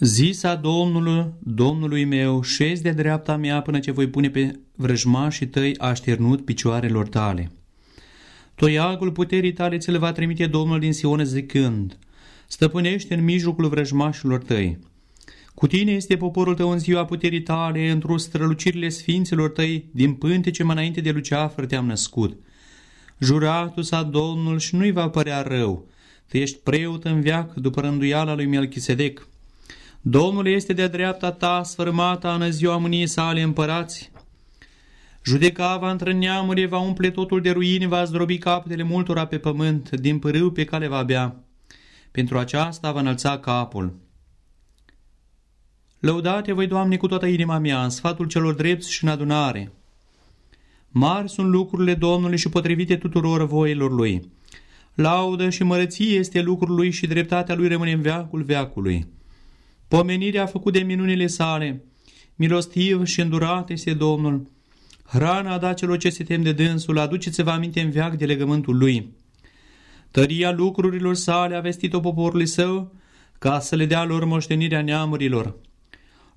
Zisa Domnului, Domnului meu, șezi de dreapta mea până ce voi pune pe vrăjmașii tăi așternut picioarelor tale. Toiagul puterii tale ți le va trimite Domnul din Sion zicând, stăpânește în mijlocul vrăjmașilor tăi. Cu tine este poporul tău în ziua puterii tale, într-o strălucirile sfinților tăi, din pântece mai înainte de luceafăr te-am născut. Juratul sa Domnul și nu-i va părea rău, tu ești preot în veac după rânduiala lui Melchisedec. Domnul este de-a dreapta ta, sfărmata în ziua mâniei sale împărați. Judeca va între neamuri, va umple totul de ruini, va zdrobi capetele multora pe pământ, din pârâu pe care va bea. Pentru aceasta va înălța capul. Lăudate voi, Doamne, cu toată inima mea, în sfatul celor drepți și în adunare. Mari sunt lucrurile Domnului și potrivite tuturor voilor Lui. Laudă și mărăție este lucrul Lui și dreptatea Lui rămâne în veacul veacului. Pomenirea a făcut de minunile sale, milostiv și îndurat este Domnul. Hrana a dat celor ce se tem de dânsul, aduceți-vă aminte în veac de legământul Lui. Tăria lucrurilor sale a vestit-o poporului său, ca să le dea lor moștenirea neamurilor.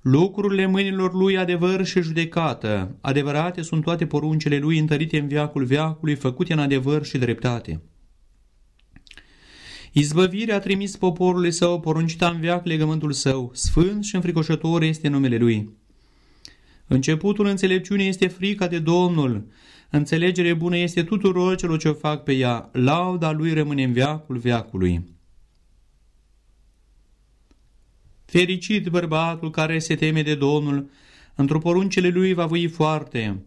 Lucrurile mâinilor lui adevăr și judecată, adevărate sunt toate poruncele lui întărite în viacul veacului, făcute în adevăr și dreptate. Izbăvirea a trimis poporului său, poruncita în veac legământul său, sfânt și înfricoșător este numele lui. Începutul înțelepciunii este frica de Domnul, înțelegere bună este tuturor celor ce o fac pe ea, lauda lui rămâne în veacul veacului. Fericit bărbatul care se teme de Domnul, într-o poruncele lui va voi foarte.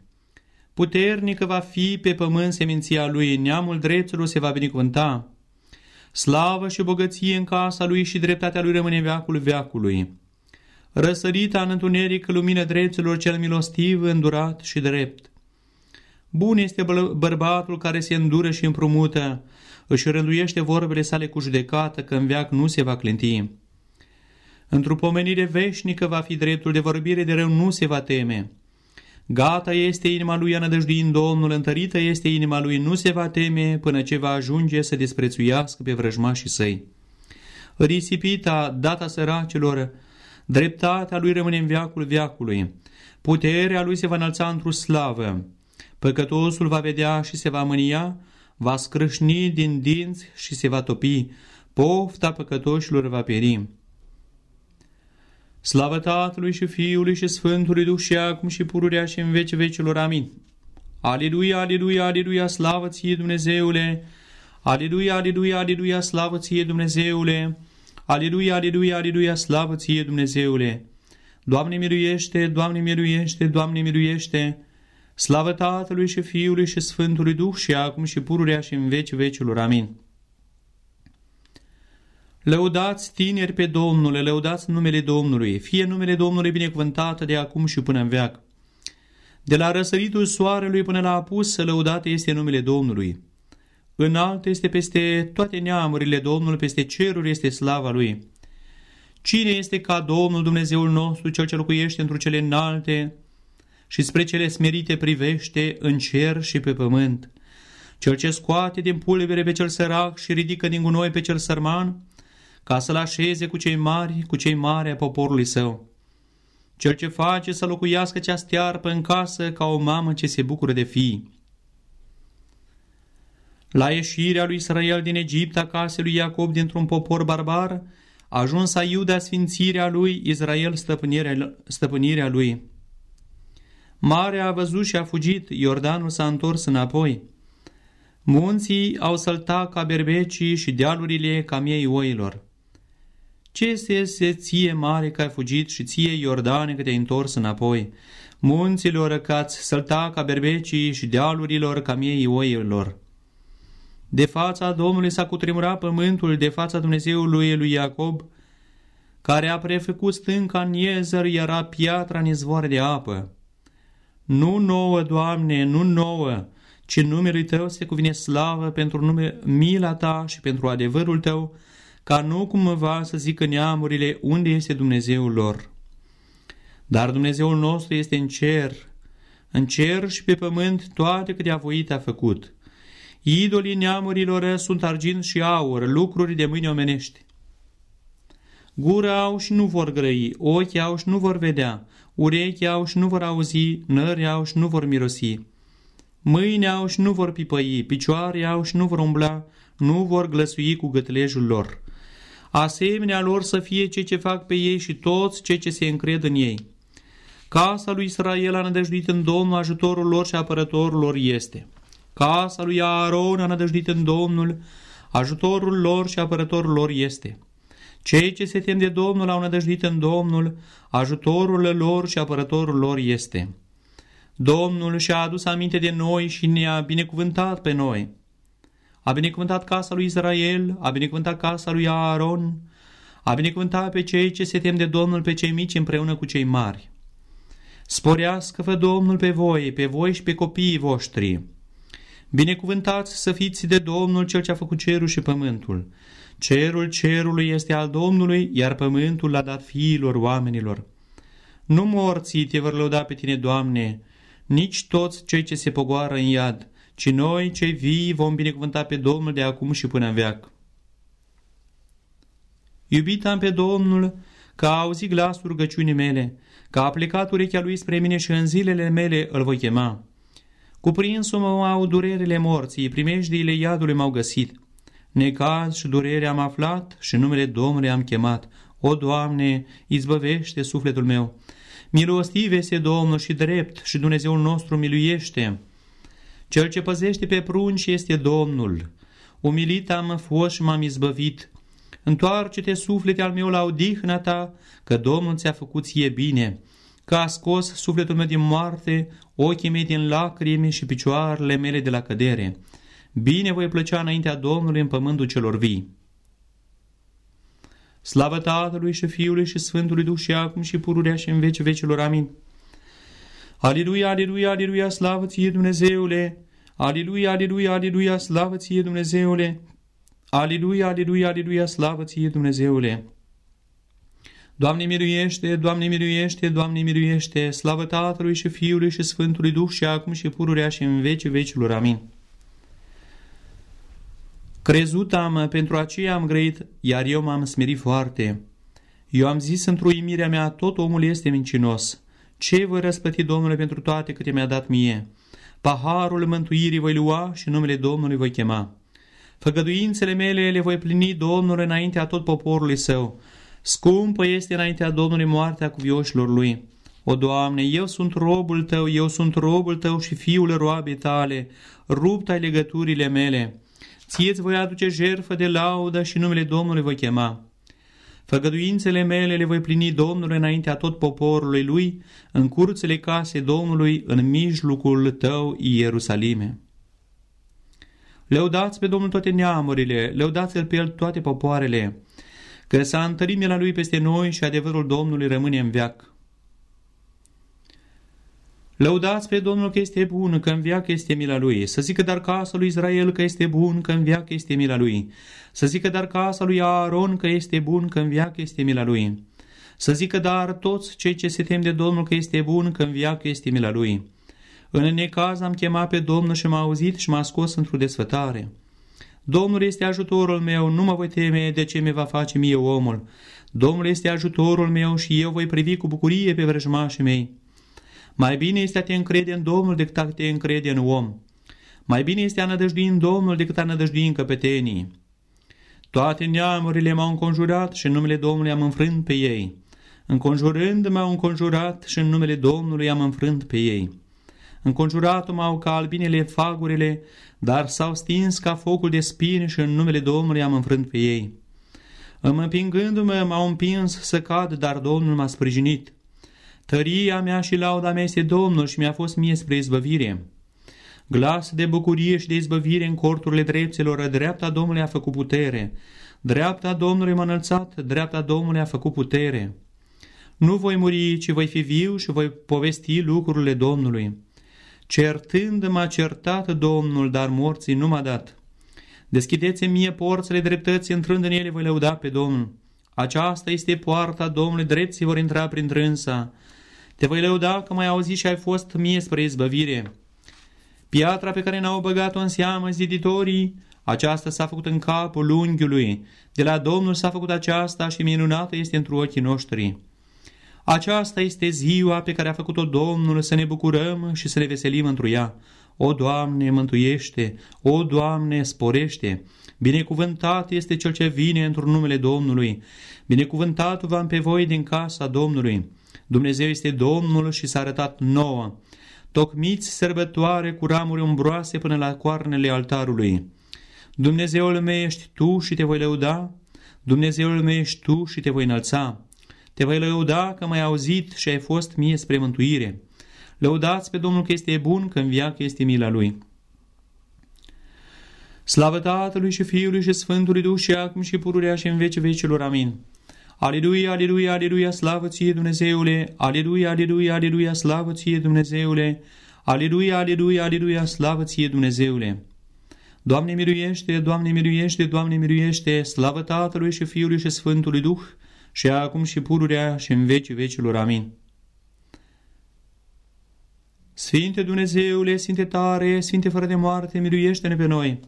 Puternică va fi pe pământ seminția lui, neamul dreptului se va binecuvânta. Slavă și bogăție în casa lui și dreptatea lui rămâne veacul veacului. Răsărita în întuneric lumină dreptilor cel milostiv, îndurat și drept. Bun este bărbatul care se îndură și împrumută, își rânduiește vorbele sale cu judecată, că în veac nu se va clinti. Într-o pomenire veșnică va fi dreptul de vorbire de rău, nu se va teme. Gata este inima lui a în Domnul, întărită este inima lui, nu se va teme până ce va ajunge să desprețuiască pe vrăjmașii săi. Risipita, data săracilor, dreptatea lui rămâne în viacul viacului. Puterea lui se va înălța într-o slavă. Păcătosul va vedea și se va mânia, va scrâșni din dinți și se va topi. Pofta păcătoșilor va pieri. Slavă Tatălui și Fiului și Sfântului Duh și acum și pururea și în vece vecilor. Amin. Aleluia, aleluia, aleluia, slavă ție Dumnezeule! Aleluia, aleluia, aleluia, slavă ție Dumnezeule! Aleluia, aleluia, aleluia, slavă ție Dumnezeule! Doamne miluiește, Doamne miluiește, Doamne miluiește! Slavă Tatălui și Fiului și Sfântului Duh și acum și pururea și în veci vecilor. Amin. Lăudați tineri pe Domnule, lăudați numele Domnului, fie numele Domnului binecuvântat de acum și până în veac. De la răsăritul soarelui până la apus, lăudate este numele Domnului. Înalt este peste toate neamurile Domnul, peste ceruri este slava Lui. Cine este ca Domnul Dumnezeul nostru, Cel ce locuiește într cele înalte și spre cele smerite privește în cer și pe pământ? Cel ce scoate din pulbere pe cel sărac și ridică din gunoi pe cel sărman, ca să-l așeze cu cei mari, cu cei mari a poporului său. Cel ce face să locuiască cea stearpă în casă ca o mamă ce se bucură de fii. La ieșirea lui Israel din Egipt, acasă lui Iacob dintr-un popor barbar, a ajuns a Iuda sfințirea lui, Israel stăpânirea, stăpânirea lui. Marea a văzut și a fugit, Iordanul s-a întors înapoi. Munții au săltat ca berbecii și dealurile ca miei oilor. Ce este ție mare că ai fugit și ție Iordane că te-ai întors înapoi? Munților că ați sălta ca berbecii și dealurilor ca miei oilor. De fața Domnului s-a cutremurat pământul, de fața Dumnezeului lui Iacob, care a prefăcut stânca în iezăr, era piatra în izvoare de apă. Nu nouă, Doamne, nu nouă, ci numele Tău se cuvine slavă pentru nume mila Ta și pentru adevărul Tău, ca nu cumva să zică neamurile unde este Dumnezeul lor. Dar Dumnezeul nostru este în cer, în cer și pe pământ toate câte a voit a făcut. Idolii neamurilor sunt argint și aur, lucruri de mâini omenești. Gură au și nu vor grăi, ochi au și nu vor vedea, urechi au și nu vor auzi, nări au și nu vor mirosi. Mâini au și nu vor pipăi, picioare au și nu vor umbla, nu vor glăsui cu gătlejul lor. Asemenea lor să fie cei ce fac pe ei și toți cei ce se încred în ei. Casa lui Israel a nădăjduit în Domnul, ajutorul lor și apărătorul lor este. Casa lui Aaron a nădăjduit în Domnul, ajutorul lor și apărătorul lor este. Cei ce se tem de Domnul au nădăjduit în Domnul, ajutorul lor și apărătorul lor este. Domnul și-a adus aminte de noi și ne-a binecuvântat pe noi. A binecuvântat casa lui Israel, a binecuvântat casa lui Aaron, a binecuvântat pe cei ce se tem de Domnul, pe cei mici împreună cu cei mari. Sporească-vă Domnul pe voi, pe voi și pe copiii voștri. Binecuvântați să fiți de Domnul cel ce a făcut cerul și pământul. Cerul cerului este al Domnului, iar pământul l-a dat fiilor oamenilor. Nu morții te vor lăuda pe tine, Doamne, nici toți cei ce se pogoară în iad, ci noi, cei vii, vom binecuvânta pe Domnul de acum și până în veac. Iubit am pe Domnul, că a auzit glasul rugăciunii mele, că a plecat urechea lui spre mine și în zilele mele îl voi chema. Cuprinsul mă au durerile morții, primejdiile iadului m-au găsit. Necaz și durere am aflat și numele Domnului am chemat. O, Doamne, izbăvește sufletul meu! Milostiv este Domnul și drept și Dumnezeul nostru miluiește. Cel ce păzește pe prunci este Domnul. Umilit am fost și m-am izbăvit. Întoarce-te, suflete al meu, la odihna ta, că Domnul ți-a făcut ție bine, că a scos sufletul meu din moarte, ochii mei din lacrimi și picioarele mele de la cădere. Bine voi plăcea înaintea Domnului în pământul celor vii. Slavă Tatălui și Fiului și Sfântului Duh și acum și pururea și în veci vecilor. Amin. Aleluia, aleluia, aleluia, slavă ție Dumnezeule! Aleluia, aleluia, aleluia, slavă ție Dumnezeule! Aleluia, aleluia, aleluia, slavă ție Dumnezeule! Doamne miluiește, Doamne miluiește, Doamne miluiește, slavă Tatălui și Fiului și Sfântului Duh și acum și pururea și în veci vecilor. Amin. Crezut am, pentru aceea am grăit, iar eu m-am smerit foarte. Eu am zis într-o uimirea mea, tot omul este mincinos. Ce voi răspăti Domnule pentru toate câte mi-a dat mie? Paharul mântuirii voi lua și numele Domnului voi chema. Făgăduințele mele le voi plini Domnul înaintea tot poporului său. Scumpă este înaintea Domnului moartea cuvioșilor lui. O, Doamne, eu sunt robul Tău, eu sunt robul Tău și fiul roabei Tale, rupt ai legăturile mele. Ție-ți voi aduce jertfă de laudă și numele Domnului voi chema. Făgăduințele mele le voi plini Domnului înaintea tot poporului lui, în curțele casei Domnului, în mijlocul tău, Ierusalime. Lăudați pe Domnul toate neamurile, lăudați-L pe El toate popoarele, că s-a întărit mila Lui peste noi și adevărul Domnului rămâne în veac. Lăudați pe Domnul că este bun, că în viață este mila Lui. Să zică dar casa lui Israel că este bun, că în viață este mila Lui. Să zică dar casa lui Aaron că este bun, că în viață este mila Lui. Să zică dar toți cei ce se tem de Domnul că este bun, că în viață este mila Lui. În necaz am chemat pe Domnul și m-a auzit și m-a scos într-o desfătare. Domnul este ajutorul meu, nu mă voi teme de ce mi va face mie omul. Domnul este ajutorul meu și eu voi privi cu bucurie pe vrăjmașii mei. Mai bine este a te încrede în Domnul decât a te încrede în om. Mai bine este a nădăjdui în Domnul decât a nădăjdui în căpetenii. Toate neamurile m-au înconjurat și în numele Domnului am înfrânt pe ei. Înconjurând m-au înconjurat și în numele Domnului am înfrânt pe ei. Înconjurat m-au ca albinele fagurile, dar s-au stins ca focul de spini și în numele Domnului am înfrânt pe ei. Îmi împingându-mă, m-au împins să cad, dar Domnul m-a sprijinit. Tăria mea și lauda mea este Domnul și mi-a fost mie spre izbăvire. Glas de bucurie și de izbăvire în corturile dreptelor, dreapta Domnului a făcut putere. Dreapta Domnului m-a înălțat, dreapta Domnului a făcut putere. Nu voi muri, ci voi fi viu și voi povesti lucrurile Domnului. Certând m-a certat Domnul, dar morții nu m-a dat. Deschideți mie porțile dreptății, intrând în ele voi lăuda pe Domnul. Aceasta este poarta Domnului, drepții vor intra prin trânsa. Te voi lăuda că mai auzi și ai fost mie spre izbăvire. Piatra pe care n-au băgat-o în seamă ziditorii, Aceasta s-a făcut în capul unghiului, de la Domnul s-a făcut aceasta și minunată este într ochii noștri. Aceasta este ziua pe care a făcut-o Domnul să ne bucurăm și să ne veselim într ea. O, Doamne, mântuiește! O, Doamne, sporește! Binecuvântat este Cel ce vine într-un numele Domnului. Binecuvântat v-am pe voi din casa Domnului. Dumnezeu este Domnul și s-a arătat nouă. Tocmiți sărbătoare cu ramuri umbroase până la coarnele altarului. Dumnezeul meu ești Tu și te voi lăuda. Dumnezeul meu ești Tu și te voi înălța. Te voi lăuda că m-ai auzit și ai fost mie spre mântuire. Lăudați pe Domnul că este bun, că în viață este mila Lui. Slavă Tatălui și Fiului și Sfântului Duh și acum și pururea și în vece vecilor. Amin. Aleluia, aleluia, aleluia, slavă ție Dumnezeule! Aleluia, aleluia, aleluia, slavă ție Dumnezeule! Aleluia, aleluia, aleluia, slavă ție Dumnezeule! Doamne miluiește, Doamne miluiește, Doamne miluiește, slavă Tatălui și Fiului și Sfântului Duh, și acum și pururea și în vecii vecilor. Amin. Sfinte Dumnezeule, Sfinte tare, Sfinte fără de moarte, miluiește-ne pe noi!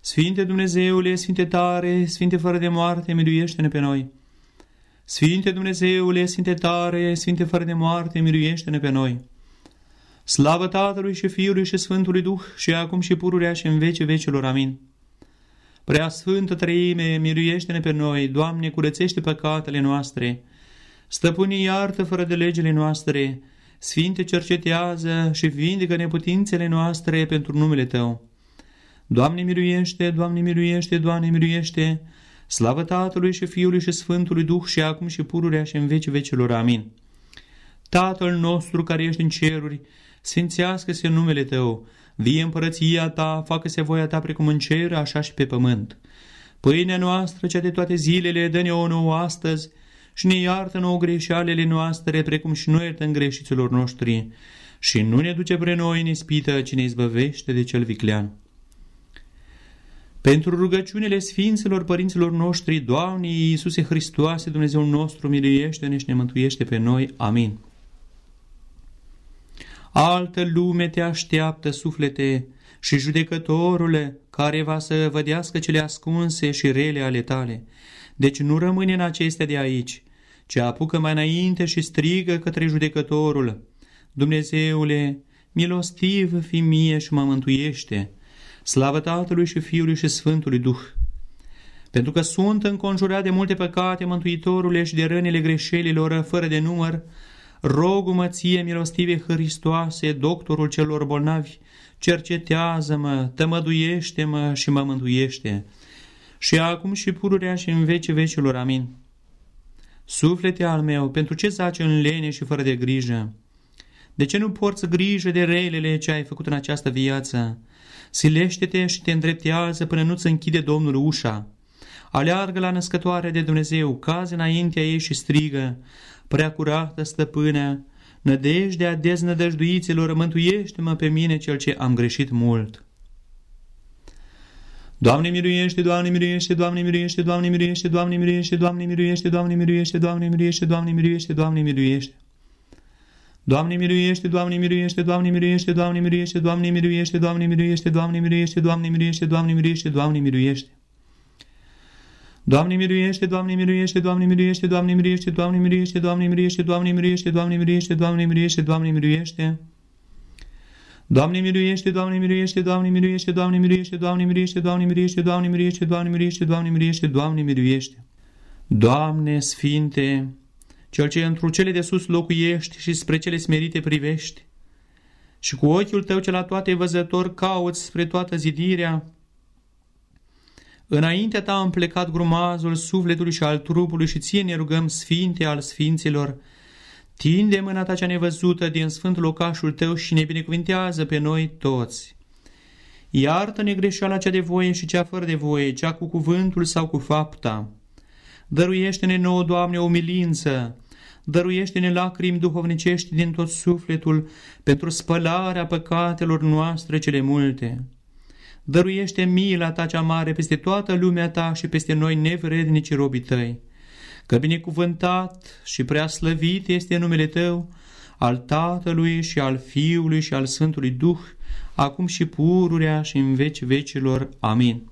Sfinte Dumnezeule, Sfinte tare, Sfinte fără de moarte, miluiește-ne pe noi! Sfinte Dumnezeule, Sfinte tare, Sfinte fără de moarte, miluiește-ne pe noi! Slavă Tatălui și Fiului și Sfântului Duh și acum și pururea și în vece vecelor. Amin. Prea Sfântă Trăime, miluiește-ne pe noi, Doamne, curățește păcatele noastre, Stăpânii iartă fără de legile noastre, Sfinte cercetează și vindecă neputințele noastre pentru numele Tău. Doamne miluiește, Doamne miluiește, Doamne miluiește, slavă Tatălui și Fiului și Sfântului Duh și acum și pururea și în veci vecilor. Amin. Tatăl nostru care ești în ceruri, sfințească-se numele Tău, vie împărăția Ta, facă-se voia Ta precum în cer, așa și pe pământ. Pâinea noastră, cea de toate zilele, dă-ne o nouă astăzi și ne iartă nouă greșealele noastre, precum și noi iertăm greșiților noștri. Și nu ne duce pre noi în ispită, ci ne izbăvește de cel viclean. Pentru rugăciunile Sfinților Părinților noștri, Doamne Iisuse Hristoase, Dumnezeu nostru, miluiește-ne și ne mântuiește pe noi. Amin. Altă lume te așteaptă, suflete, și judecătorule, care va să vădească cele ascunse și rele ale tale. Deci nu rămâne în acestea de aici, ci apucă mai înainte și strigă către judecătorul. Dumnezeule, milostiv fi mie și mă mântuiește. Slavă Tatălui și Fiului și Sfântului Duh! Pentru că sunt înconjurat de multe păcate, Mântuitorule, și de rănile greșelilor fără de număr, rogul-mă ție, milostive Hristoase, doctorul celor bolnavi, cercetează-mă, tămăduiește-mă și mă mântuiește. Și acum și pururea și în vece vecilor, amin. Suflete al meu, pentru ce zaci în lene și fără de grijă? De ce nu porți grijă de relele ce ai făcut în această viață? Silește-te și te îndreptează până nu-ți închide Domnul ușa. Aleargă la născătoarea de Dumnezeu, caz înaintea ei și strigă, prea curată stăpână, nădejdea deznădăjduiților, mântuiește-mă pe mine cel ce am greșit mult. Doamne miluiește, Doamne miluiește, Doamne miluiește, Doamne miluiește, Doamne miluiește, Doamne miluiește, Doamne miluiește, Doamne miluiește, Doamne miluiește, Doamne miluiește. Doamne miluiește, Doamne miluiește, Doamne miluiește, Doamne miluiește, Doamne miluiește, Doamne miluiește, Doamne miluiește, Doamne miluiește, Doamne miluiește, Doamne miluiește. Doamne miluiește, Doamne miluiește, Doamne miluiește, Doamne miluiește, Doamne miluiește, Doamne miluiește, Doamne miluiește, Doamne miluiește, Doamne miluiește, Doamne miluiește. Doamne miluiește, Doamne miluiește, Doamne miluiește, Doamne miluiește, Doamne miluiește, Doamne miluiește, Doamne miluiește, Doamne miluiește, Doamne miluiește, Doamne miluiește. Doamne Sfinte, Cel ce într cele de sus locuiești și spre cele smerite privești, și cu ochiul tău cel la toate văzător cauți spre toată zidirea, Înaintea ta am plecat grumazul sufletului și al trupului și ție ne rugăm, Sfinte al Sfinților, tinde mâna ta cea nevăzută din sfântul locașul tău și ne binecuvintează pe noi toți. Iartă-ne greșeala cea de voie și cea fără de voie, cea cu cuvântul sau cu fapta. Dăruiește-ne nouă, Doamne, o milință, dăruiește-ne lacrimi duhovnicești din tot sufletul pentru spălarea păcatelor noastre cele multe dăruiește mila ta cea mare peste toată lumea ta și peste noi nevrednici robii tăi. Că binecuvântat și prea slăvit este numele tău, al Tatălui și al Fiului și al Sfântului Duh, acum și pururea și în veci vecilor. Amin.